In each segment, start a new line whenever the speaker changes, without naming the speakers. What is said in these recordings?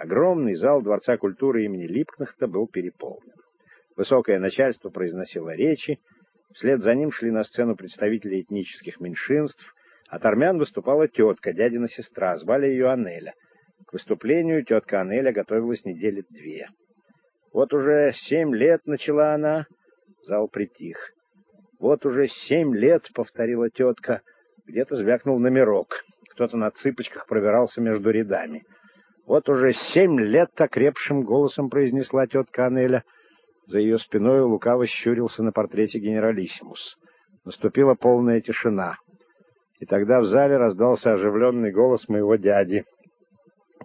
Огромный зал Дворца культуры имени Липкнахта был переполнен. Высокое начальство произносило речи, вслед за ним шли на сцену представители этнических меньшинств. От армян выступала тетка, дядина сестра, звали ее Анеля. К выступлению тетка Анеля готовилась недели две. Вот уже семь лет начала она, зал притих. Вот уже семь лет, повторила тетка, где-то звякнул номерок. Кто-то на цыпочках пробирался между рядами. Вот уже семь лет окрепшим голосом произнесла тетка Анеля — за ее спиной лукаво щурился на портрете генералиссимус. Наступила полная тишина. И тогда в зале раздался оживленный голос моего дяди.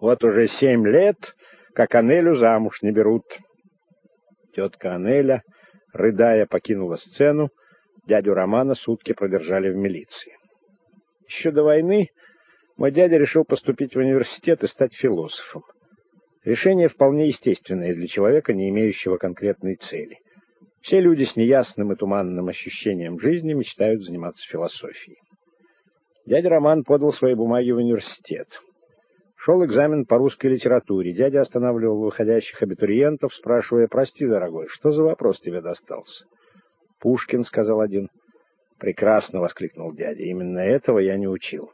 «Вот уже семь лет, как Анелю замуж не берут». Тетка Анеля, рыдая, покинула сцену. Дядю Романа сутки продержали в милиции. Еще до войны мой дядя решил поступить в университет и стать философом. Решение вполне естественное для человека, не имеющего конкретной цели. Все люди с неясным и туманным ощущением жизни мечтают заниматься философией. Дядя Роман подал свои бумаги в университет. Шел экзамен по русской литературе. Дядя останавливал выходящих абитуриентов, спрашивая, «Прости, дорогой, что за вопрос тебе достался?» «Пушкин», — сказал один. «Прекрасно!» — воскликнул дядя. «Именно этого я не учил.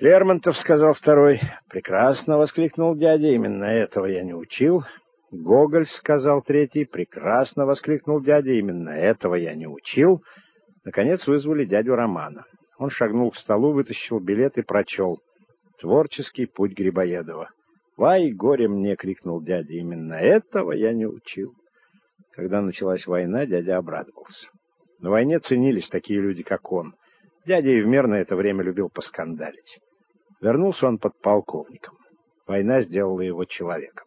Лермонтов, — сказал второй. Прекрасно, — воскликнул дядя, — именно этого я не учил. Гоголь, — сказал третий. Прекрасно, — воскликнул дядя, — именно этого я не учил. Наконец вызвали дядю Романа. Он шагнул к столу, вытащил билет и прочел. Творческий путь Грибоедова. «Вай, горе мне!» — крикнул дядя. «Именно этого я не учил». Когда началась война, дядя обрадовался. На войне ценились такие люди, как он. Дядя и в мир на это время любил поскандалить. Вернулся он подполковником. Война сделала его человеком.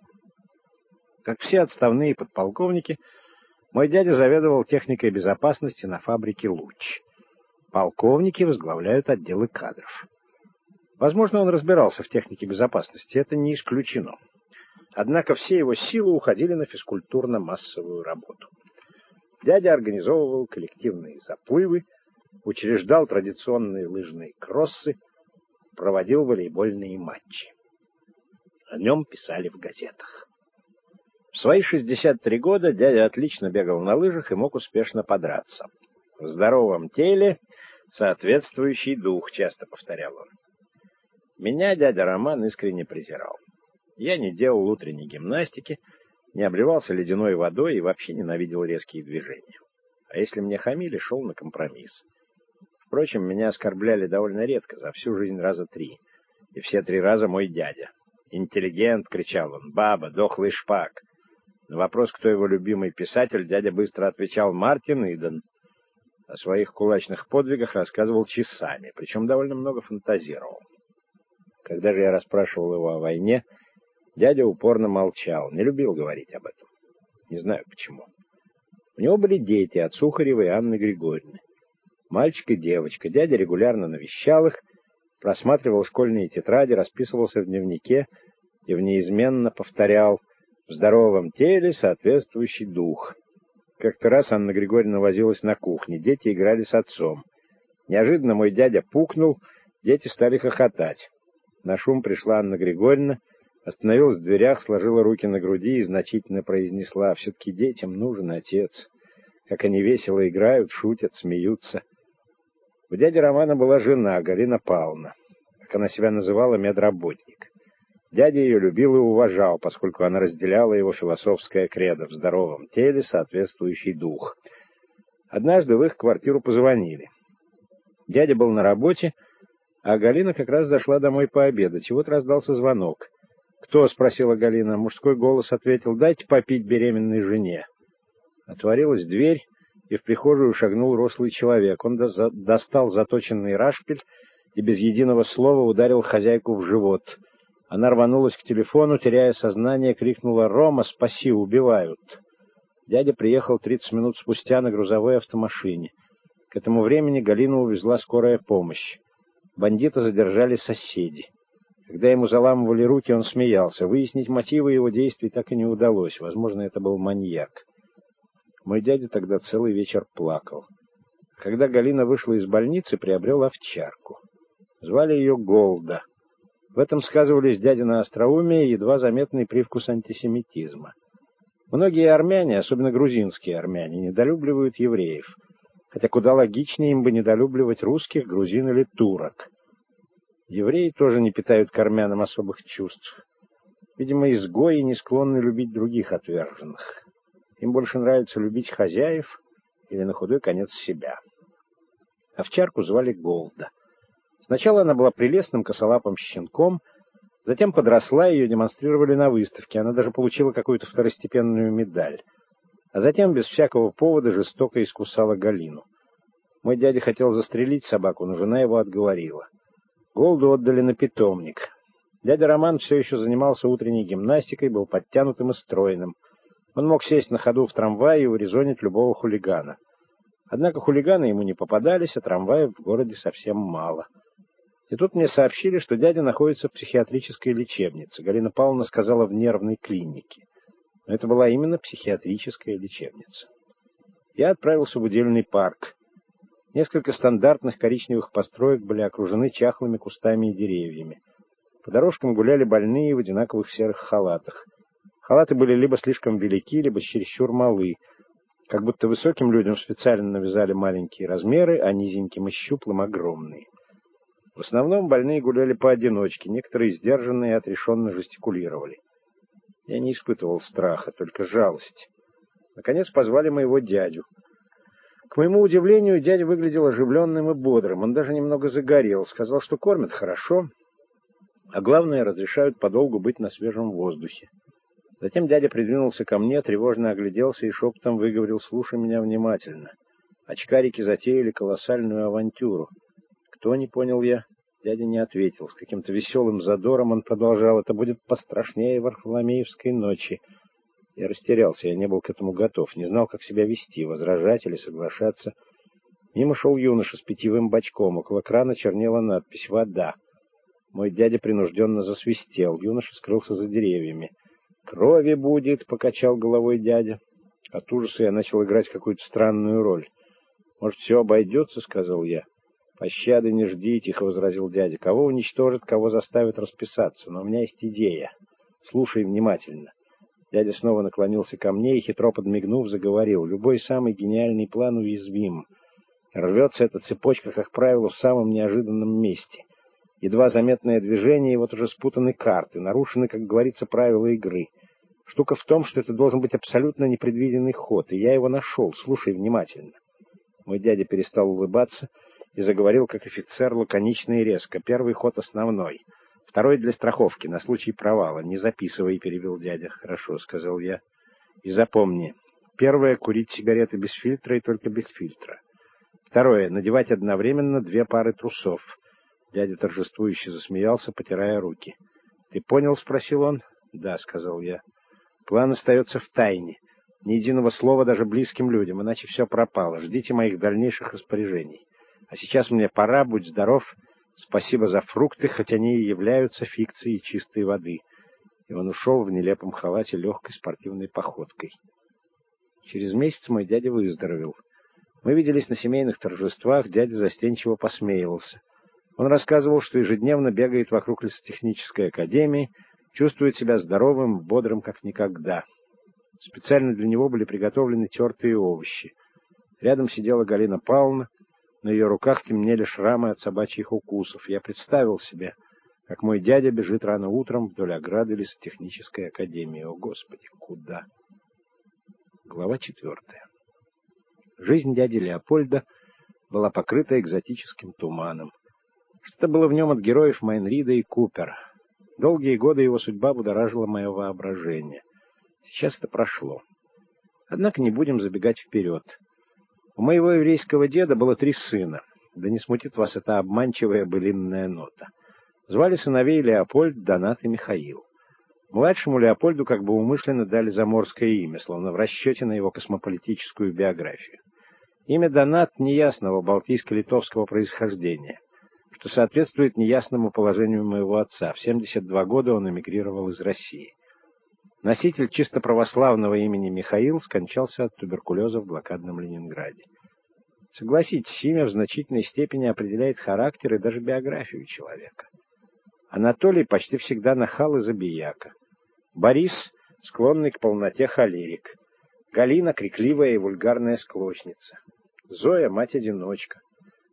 Как все отставные подполковники, мой дядя заведовал техникой безопасности на фабрике «Луч». Полковники возглавляют отделы кадров. Возможно, он разбирался в технике безопасности, это не исключено. Однако все его силы уходили на физкультурно-массовую работу. Дядя организовывал коллективные заплывы, учреждал традиционные лыжные кроссы, проводил волейбольные матчи. О нем писали в газетах. В свои 63 года дядя отлично бегал на лыжах и мог успешно подраться. В здоровом теле соответствующий дух, часто повторял он. Меня дядя Роман искренне презирал. Я не делал утренней гимнастики, не обливался ледяной водой и вообще ненавидел резкие движения. А если мне хамили, шел на компромисс. Впрочем, меня оскорбляли довольно редко, за всю жизнь раза три. И все три раза мой дядя. «Интеллигент!» — кричал он. «Баба! Дохлый шпак!» На вопрос, кто его любимый писатель, дядя быстро отвечал «Мартин Иден». О своих кулачных подвигах рассказывал часами, причем довольно много фантазировал. Когда же я расспрашивал его о войне, дядя упорно молчал, не любил говорить об этом. Не знаю почему. У него были дети от Сухарева и Анны Григорьевны. Мальчик и девочка. Дядя регулярно навещал их, просматривал школьные тетради, расписывался в дневнике и неизменно повторял «в здоровом теле соответствующий дух». Как-то раз Анна Григорьевна возилась на кухне, дети играли с отцом. Неожиданно мой дядя пукнул, дети стали хохотать. На шум пришла Анна Григорьевна, остановилась в дверях, сложила руки на груди и значительно произнесла «все-таки детям нужен отец». Как они весело играют, шутят, смеются. У дяди Романа была жена, Галина Павловна, как она себя называла, медработник. Дядя ее любил и уважал, поскольку она разделяла его философское кредо в здоровом теле, соответствующий дух. Однажды в их квартиру позвонили. Дядя был на работе, а Галина как раз зашла домой пообедать, и вот раздался звонок. «Кто?» — спросила Галина. Мужской голос ответил, «Дайте попить беременной жене». Отворилась дверь, и в прихожую шагнул рослый человек. Он достал заточенный рашпиль и без единого слова ударил хозяйку в живот. Она рванулась к телефону, теряя сознание, крикнула «Рома, спаси, убивают!». Дядя приехал 30 минут спустя на грузовой автомашине. К этому времени Галину увезла скорая помощь. Бандита задержали соседи. Когда ему заламывали руки, он смеялся. Выяснить мотивы его действий так и не удалось. Возможно, это был маньяк. Мой дядя тогда целый вечер плакал. Когда Галина вышла из больницы, приобрел овчарку. Звали ее Голда. В этом сказывались дядина остроумие и едва заметный привкус антисемитизма. Многие армяне, особенно грузинские армяне, недолюбливают евреев, хотя куда логичнее им бы недолюбливать русских, грузин или турок. Евреи тоже не питают к армянам особых чувств. Видимо, изгои не склонны любить других отверженных. Им больше нравится любить хозяев или, на худой конец, себя. Овчарку звали Голда. Сначала она была прелестным косолапым щенком, затем подросла, ее демонстрировали на выставке, она даже получила какую-то второстепенную медаль. А затем, без всякого повода, жестоко искусала Галину. Мой дядя хотел застрелить собаку, но жена его отговорила. Голду отдали на питомник. Дядя Роман все еще занимался утренней гимнастикой, был подтянутым и стройным. Он мог сесть на ходу в трамвае и урезонить любого хулигана. Однако хулиганы ему не попадались, а трамваев в городе совсем мало. И тут мне сообщили, что дядя находится в психиатрической лечебнице. Галина Павловна сказала, в нервной клинике. Но это была именно психиатрическая лечебница. Я отправился в удельный парк. Несколько стандартных коричневых построек были окружены чахлыми кустами и деревьями. По дорожкам гуляли больные в одинаковых серых халатах. Халаты были либо слишком велики, либо чересчур малы — как будто высоким людям специально навязали маленькие размеры, а низеньким и щуплым — огромные. В основном больные гуляли поодиночке, некоторые сдержанные и отрешенно жестикулировали. Я не испытывал страха, только жалость. Наконец позвали моего дядю. К моему удивлению, дядя выглядел оживленным и бодрым. Он даже немного загорел, сказал, что кормят хорошо, а главное, разрешают подолгу быть на свежем воздухе. Затем дядя придвинулся ко мне, тревожно огляделся и шепотом выговорил «Слушай меня внимательно». Очкарики затеяли колоссальную авантюру. Кто, не понял я? Дядя не ответил. С каким-то веселым задором он продолжал. Это будет пострашнее Варфоломеевской ночи. Я растерялся, я не был к этому готов, не знал, как себя вести, возражать или соглашаться. Мимо шел юноша с питьевым бачком, около крана чернела надпись «Вода». Мой дядя принужденно засвистел, юноша скрылся за деревьями. «Крови будет», — покачал головой дядя. От ужаса я начал играть какую-то странную роль. «Может, все обойдется?» — сказал я. «Пощады не жди», — тихо возразил дядя. «Кого уничтожит, кого заставят расписаться. Но у меня есть идея. Слушай внимательно». Дядя снова наклонился ко мне и, хитро подмигнув, заговорил. «Любой самый гениальный план уязвим. Рвется эта цепочка, как правило, в самом неожиданном месте. Едва заметное движение, и вот уже спутаны карты, нарушены, как говорится, правила игры. Штука в том, что это должен быть абсолютно непредвиденный ход, и я его нашел. Слушай внимательно. Мой дядя перестал улыбаться и заговорил, как офицер, лаконично и резко. Первый ход основной. Второй для страховки, на случай провала. Не записывай, перебил дядя. Хорошо, сказал я. И запомни. Первое — курить сигареты без фильтра и только без фильтра. Второе — надевать одновременно две пары трусов — Дядя торжествующе засмеялся, потирая руки. «Ты понял?» — спросил он. «Да», — сказал я. «План остается в тайне. Ни единого слова даже близким людям, иначе все пропало. Ждите моих дальнейших распоряжений. А сейчас мне пора, будь здоров. Спасибо за фрукты, хоть они и являются фикцией чистой воды». И он ушел в нелепом халате легкой спортивной походкой. Через месяц мой дядя выздоровел. Мы виделись на семейных торжествах, дядя застенчиво посмеивался. Он рассказывал, что ежедневно бегает вокруг лесотехнической академии, чувствует себя здоровым, бодрым, как никогда. Специально для него были приготовлены тертые овощи. Рядом сидела Галина Павловна, на ее руках темнели шрамы от собачьих укусов. Я представил себе, как мой дядя бежит рано утром вдоль ограды лесотехнической академии. О, Господи, куда? Глава четвертая. Жизнь дяди Леопольда была покрыта экзотическим туманом. Что-то было в нем от героев Майнрида и Купера. Долгие годы его судьба будоражила мое воображение. Сейчас это прошло. Однако не будем забегать вперед. У моего еврейского деда было три сына. Да не смутит вас эта обманчивая былинная нота. Звали сыновей Леопольд, Донат и Михаил. Младшему Леопольду как бы умышленно дали заморское имя, словно в расчете на его космополитическую биографию. Имя Донат неясного балтийско-литовского происхождения что соответствует неясному положению моего отца. В 72 года он эмигрировал из России. Носитель чисто православного имени Михаил скончался от туберкулеза в блокадном Ленинграде. Согласитесь, имя в значительной степени определяет характер и даже биографию человека. Анатолий почти всегда нахал и забияка. Борис — склонный к полноте холерик. Галина — крикливая и вульгарная склочница. Зоя — мать-одиночка.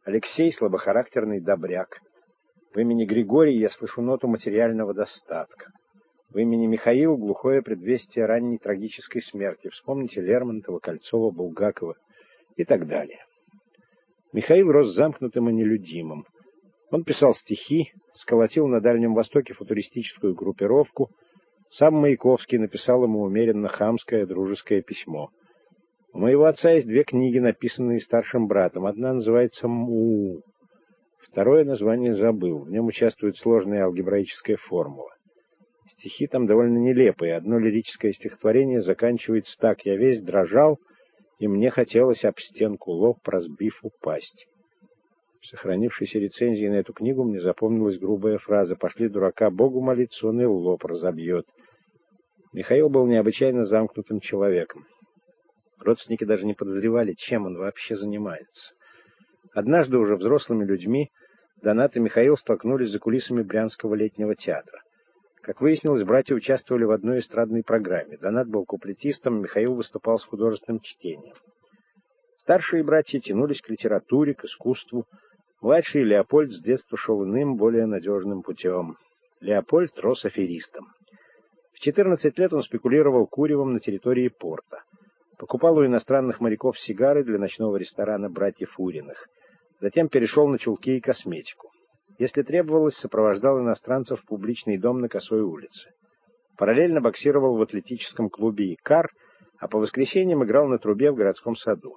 Алексей — слабохарактерный добряк. В имени Григорий я слышу ноту материального достатка. В имени Михаил — глухое предвестие ранней трагической смерти. Вспомните Лермонтова, Кольцова, Булгакова и так далее. Михаил рос замкнутым и нелюдимым. Он писал стихи, сколотил на Дальнем Востоке футуристическую группировку. Сам Маяковский написал ему умеренно хамское дружеское письмо. У моего отца есть две книги, написанные старшим братом. Одна называется «Му». Второе название забыл. В нем участвует сложная алгебраическая формула. Стихи там довольно нелепые. Одно лирическое стихотворение заканчивается так. «Я весь дрожал, и мне хотелось об стенку лоб, разбив, упасть». В сохранившейся рецензии на эту книгу мне запомнилась грубая фраза «Пошли дурака Богу молиться, он и лоб разобьет». Михаил был необычайно замкнутым человеком. Родственники даже не подозревали, чем он вообще занимается. Однажды уже взрослыми людьми Донат и Михаил столкнулись за кулисами Брянского летнего театра. Как выяснилось, братья участвовали в одной эстрадной программе. Донат был куплетистом, Михаил выступал с художественным чтением. Старшие братья тянулись к литературе, к искусству. Младший Леопольд с детства шел иным, более надежным путем. Леопольд рос аферистом. В 14 лет он спекулировал куревом на территории порта. Покупал у иностранных моряков сигары для ночного ресторана братьев Уриных. Затем перешел на чулки и косметику. Если требовалось, сопровождал иностранцев в публичный дом на Косой улице. Параллельно боксировал в атлетическом клубе «Икар», а по воскресеньям играл на трубе в городском саду.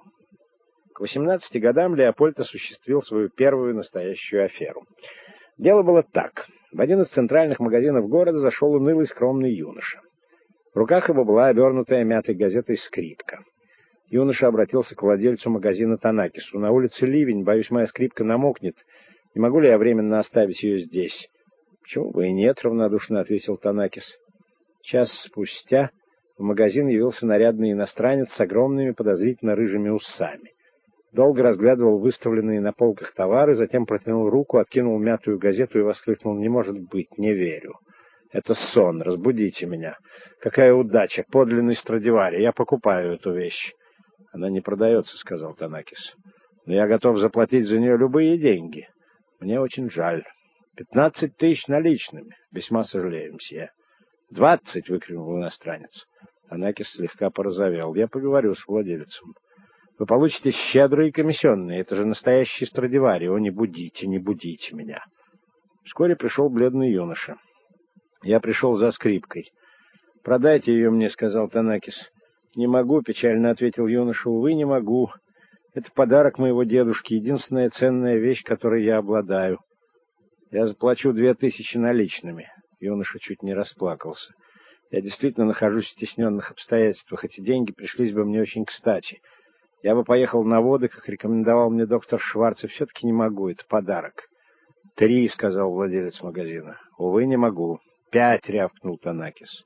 К 18 годам Леопольд осуществил свою первую настоящую аферу. Дело было так. В один из центральных магазинов города зашел унылый скромный юноша. В руках его была обернутая мятой газетой скрипка. Юноша обратился к владельцу магазина Танакису. «На улице ливень, боюсь, моя скрипка намокнет. Не могу ли я временно оставить ее здесь?» «Почему бы и нет?» — равнодушно ответил Танакис. Час спустя в магазин явился нарядный иностранец с огромными подозрительно рыжими усами. Долго разглядывал выставленные на полках товары, затем протянул руку, откинул мятую газету и воскликнул «Не может быть, не верю». Это сон, разбудите меня. Какая удача, подлинный Страдивари, я покупаю эту вещь. Она не продается, сказал Танакис. Но я готов заплатить за нее любые деньги. Мне очень жаль. Пятнадцать тысяч наличными. Весьма сожалею, мсье. Двадцать, выкрикнул иностранец. Танакис слегка порозовел. Я поговорю с владельцем. Вы получите щедрые комиссионные. Это же настоящий Страдивари. О, не будите, не будите меня. Вскоре пришел бледный юноша. Я пришел за скрипкой. «Продайте ее мне», — сказал Танакис. «Не могу», — печально ответил юноша. «Увы, не могу. Это подарок моего дедушки, единственная ценная вещь, которой я обладаю. Я заплачу две тысячи наличными». Юноша чуть не расплакался. «Я действительно нахожусь в стесненных обстоятельствах. Эти деньги пришлись бы мне очень кстати. Я бы поехал на воды, как рекомендовал мне доктор Шварц, и все-таки не могу. Это подарок». «Три», — сказал владелец магазина. «Увы, не могу». «Пять!» — рявкнул Танакис.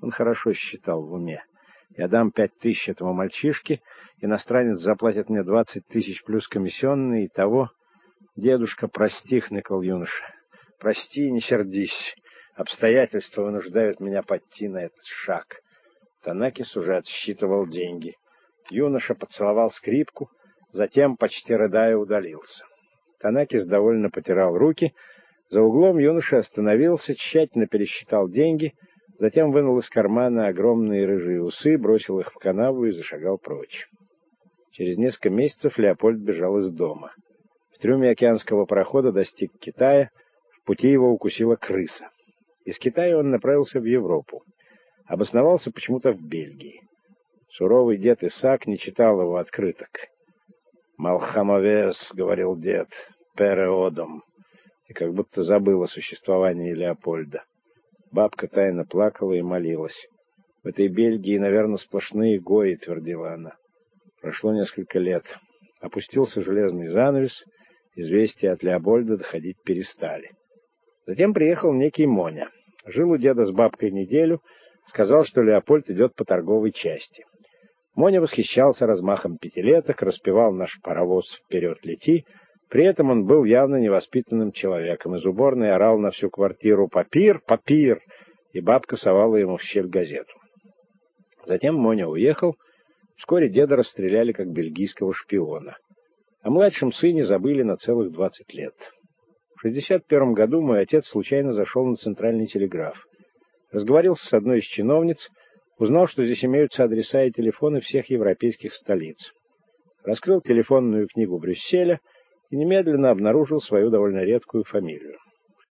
Он хорошо считал в уме. «Я дам пять тысяч этому мальчишке, иностранец заплатит мне двадцать тысяч плюс комиссионные, и того...» «Дедушка, прости!» — хныкал юноша. «Прости, не сердись. Обстоятельства вынуждают меня пойти на этот шаг». Танакис уже отсчитывал деньги. Юноша поцеловал скрипку, затем, почти рыдая, удалился. Танакис довольно потирал руки — за углом юноша остановился, тщательно пересчитал деньги, затем вынул из кармана огромные рыжие усы, бросил их в канаву и зашагал прочь. Через несколько месяцев Леопольд бежал из дома. В трюме океанского парохода достиг Китая, в пути его укусила крыса. Из Китая он направился в Европу. Обосновался почему-то в Бельгии. Суровый дед Исаак не читал его открыток. «Малхамовес», — говорил дед, — «переодом» и как будто забыла о существовании Леопольда. Бабка тайно плакала и молилась. «В этой Бельгии, наверное, сплошные гои», — твердила она. Прошло несколько лет. Опустился железный занавес, известия от Леопольда доходить перестали. Затем приехал некий Моня. Жил у деда с бабкой неделю, сказал, что Леопольд идет по торговой части. Моня восхищался размахом пятилеток, распевал наш паровоз «Вперед лети», При этом он был явно невоспитанным человеком. Из уборной орал на всю квартиру «Папир! Папир!» и бабка совала ему в щель газету. Затем Моня уехал. Вскоре деда расстреляли как бельгийского шпиона. О младшем сыне забыли на целых 20 лет. В 61 году мой отец случайно зашел на центральный телеграф. Разговорился с одной из чиновниц, узнал, что здесь имеются адреса и телефоны всех европейских столиц. Раскрыл телефонную книгу Брюсселя и немедленно обнаружил свою довольно редкую фамилию.